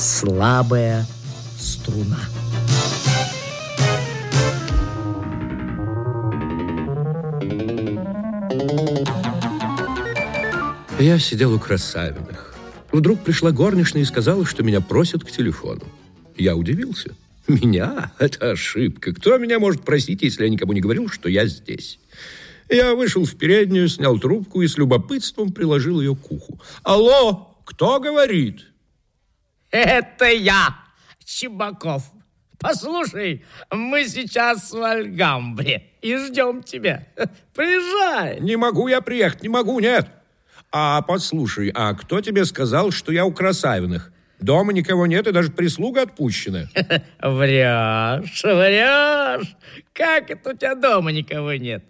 слабая струна. Я сидел у Красавиных. Вдруг пришла горничная и сказала, что меня просят к телефону. Я удивился. Меня? Это ошибка. Кто меня может просить, если я никому не говорил, что я здесь? Я вышел в переднюю, снял трубку и с любопытством приложил ее к уху. Алло, кто говорит? Это я, Чебаков. Послушай, мы сейчас в Альгамбре и ждем тебя. Приезжай. Не могу я приехать, не могу, нет. А послушай, а кто тебе сказал, что я у Красавиных? Дома никого нет, и даже прислуга отпущена. Врешь, врешь. Как это у тебя дома никого нет?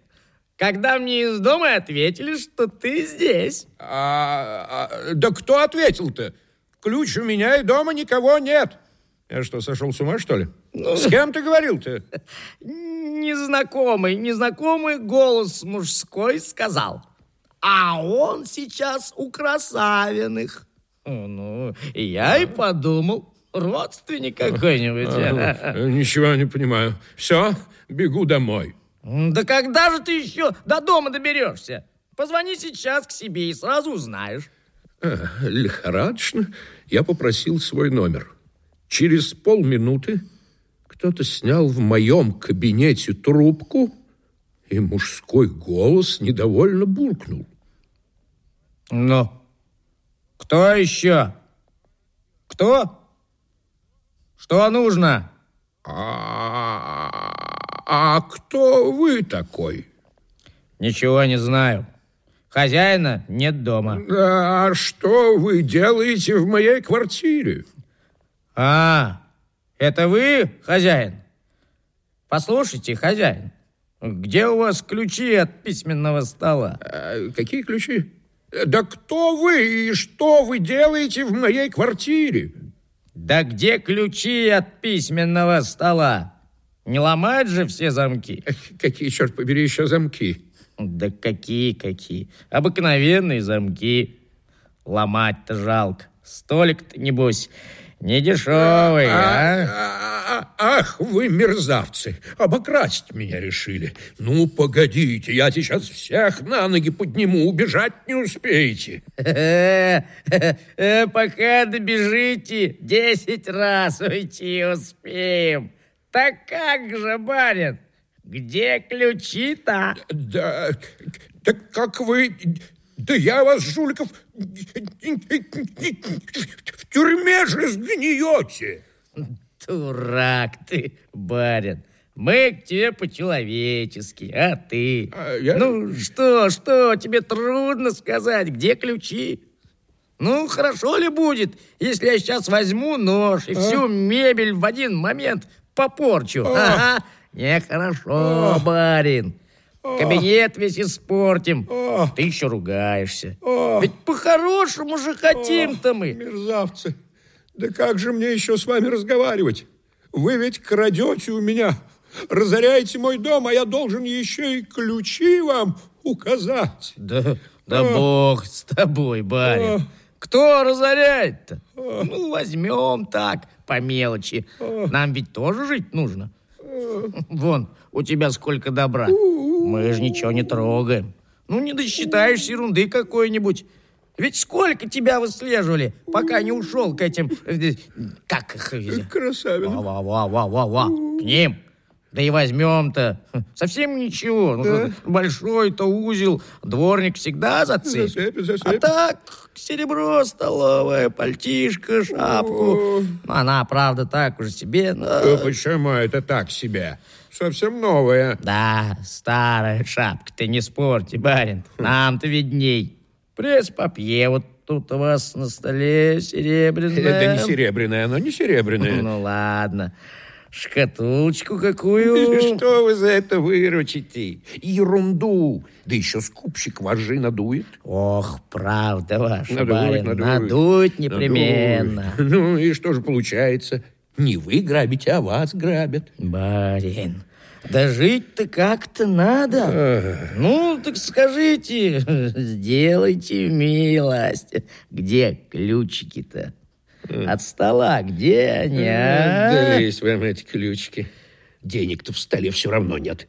Когда мне из дома ответили, что ты здесь. А, а, да кто ответил-то? Ключ у меня, и дома никого нет. Я что, сошел с ума, что ли? Ну, с кем ты говорил-то? Незнакомый, незнакомый голос мужской сказал. А он сейчас у красавиных. Ну, я и подумал, родственник какой-нибудь. А, ничего не понимаю. Все, бегу домой. Да когда же ты еще до дома доберешься? Позвони сейчас к себе и сразу узнаешь. А, лихорадочно я попросил свой номер. Через полминуты кто-то снял в моем кабинете трубку, и мужской голос недовольно буркнул. Ну, кто еще? Кто? Что нужно? А, а кто вы такой? Ничего не знаю. Хозяина нет дома. А что вы делаете в моей квартире? А, это вы, хозяин? Послушайте, хозяин, где у вас ключи от письменного стола? А, какие ключи? Да кто вы и что вы делаете в моей квартире? Да где ключи от письменного стола? Не ломать же все замки. Какие, черт побери, еще замки? Да какие-какие? Обыкновенные замки. Ломать-то жалко. Столик-то, небось, не дешевый, а? а? а? Ах, вы мерзавцы, обокрасть меня решили. Ну, погодите, я сейчас всех на ноги подниму, убежать не успеете. Пока добежите, десять раз уйти успеем. Так как же, барин, где ключи-то? Да, так как вы... Да я вас, жуликов, в тюрьме же сгниете. Дурак ты, барин. Мы к тебе по-человечески, а ты? А я... Ну, что, что, тебе трудно сказать, где ключи? Ну, хорошо ли будет, если я сейчас возьму нож и а? всю мебель в один момент попорчу? А? Ага, нехорошо, а? барин. Кабинет весь испортим. О. Ты еще ругаешься. О. Ведь по-хорошему же хотим-то мы. Мерзавцы. Да как же мне еще с вами разговаривать? Вы ведь крадете у меня, разоряете мой дом, а я должен еще и ключи вам указать. Да, да бог с тобой, барин. Кто разоряет-то? Ну, возьмем так, по мелочи. Нам ведь тоже жить нужно. Вон, у тебя сколько добра. Мы же ничего не трогаем. Ну, не досчитаешь ерунды какой-нибудь. Ведь сколько тебя выслеживали, пока не ушел к этим... Э, как их? Красавин. Ва-ва-ва-ва-ва. К ним. Да и возьмем-то. Совсем ничего. Ну, да? Большой-то узел. Дворник всегда зацепит. Засыпет, засыпет. А так, серебро столовое, пальтишко, шапку. О. Она, правда, так уже себе. Но... Да почему это так себе? Совсем новая. Да, старая шапка, ты не спорьте, барин. Нам-то видней. Пресс-папье вот тут у вас на столе серебряное. Это не серебряное, оно не серебряное. Ну ладно. Шкатулочку какую. Что вы за это выручите? Ерунду. Да еще скупщик вожжи надует. Ох, правда ваша, надует, барин. Надует, надует непременно. Надует. Ну и что же получается? Не вы грабите, а вас грабят. Барин, да жить-то как-то надо. Ну, так скажите, сделайте милость. Где ключики-то? От стола. Где они, а? Дались вам эти ключики. Денег-то в столе все равно нет.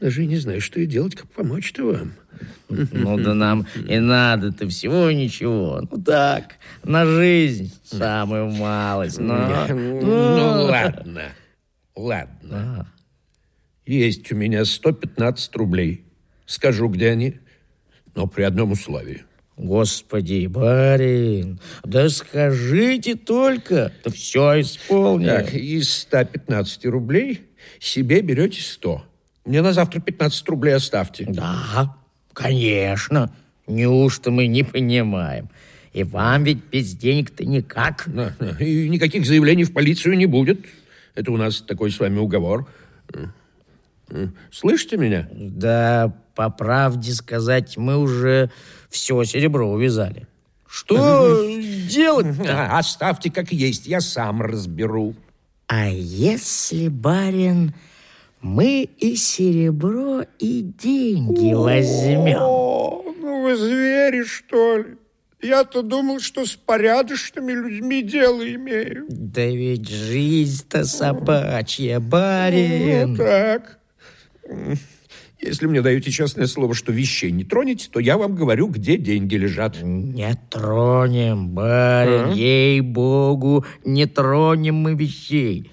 Даже не знаю, что и делать, как помочь-то вам. Ну да нам и надо-то всего ничего. Ну так, на жизнь самую малость. Но... Ну, ну ладно, ладно. Есть у меня 115 рублей. Скажу, где они, но при одном условии. Господи, барин, да скажите только, то все исполню. Так, из 115 рублей себе берете 100. Мне на завтра 15 рублей оставьте. Да, конечно. Неужто мы не понимаем? И вам ведь без денег-то никак. Да, да. И никаких заявлений в полицию не будет. Это у нас такой с вами уговор. Слышите меня? Да, по правде сказать, мы уже все серебро увязали. Что делать-то? Оставьте как есть, я сам разберу. А если, барин, мы и серебро, и деньги возьмем? О, ну вы звери, что ли? Я-то думал, что с порядочными людьми дело имею. Да ведь жизнь-то собачья, барин. Ну, так. Если мне даете честное слово, что вещей не тронете, то я вам говорю, где деньги лежат. Не тронем, барин, а? ей-богу, не тронем мы вещей.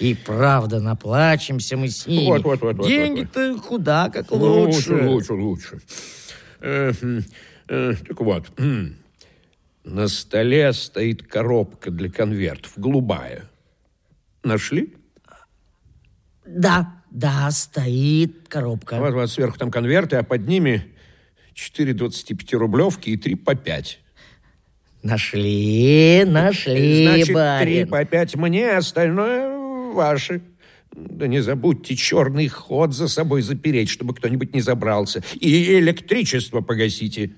И правда, наплачемся мы с ними. Вот, вот, вот, Деньги-то вот, вот. куда как лучше. Лучше, лучше, лучше. Э, э, так вот, на столе стоит коробка для конвертов, голубая. Нашли? Да, да, стоит коробка. Вот, вот сверху там конверты, а под ними 4 25-рублевки и 3 по 5. Нашли, нашли, Значит, барин. 3 по 5 мне, остальное ваше. Да не забудьте черный ход за собой запереть, чтобы кто-нибудь не забрался. И электричество погасите.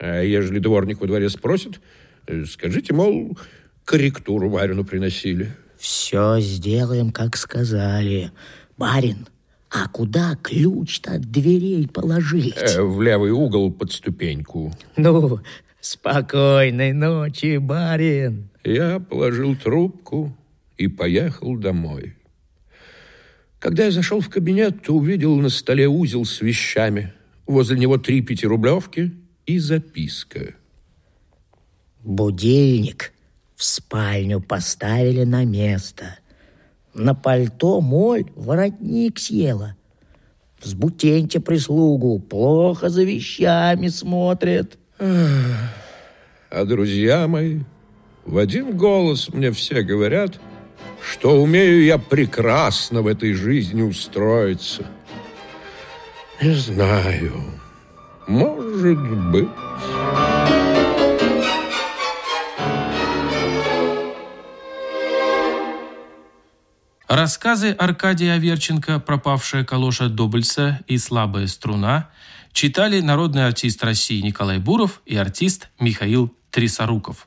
А ежели дворник во дворе спросит, э, скажите, мол, корректуру барину приносили. Все сделаем, как сказали. Барин, а куда ключ-то от дверей положить? Э, в левый угол под ступеньку. Ну, спокойной ночи, барин. Я положил трубку и поехал домой. Когда я зашел в кабинет, то увидел на столе узел с вещами. Возле него три пятирублевки и записка. Будильник в спальню поставили на место – на пальто моль воротник съела. Взбутеньте прислугу, плохо за вещами смотрит. А друзья мои, в один голос мне все говорят, что умею я прекрасно в этой жизни устроиться. Не знаю, может быть... Рассказы Аркадия Аверченко «Пропавшая калоша Добольца» и «Слабая струна» читали народный артист России Николай Буров и артист Михаил Трисоруков.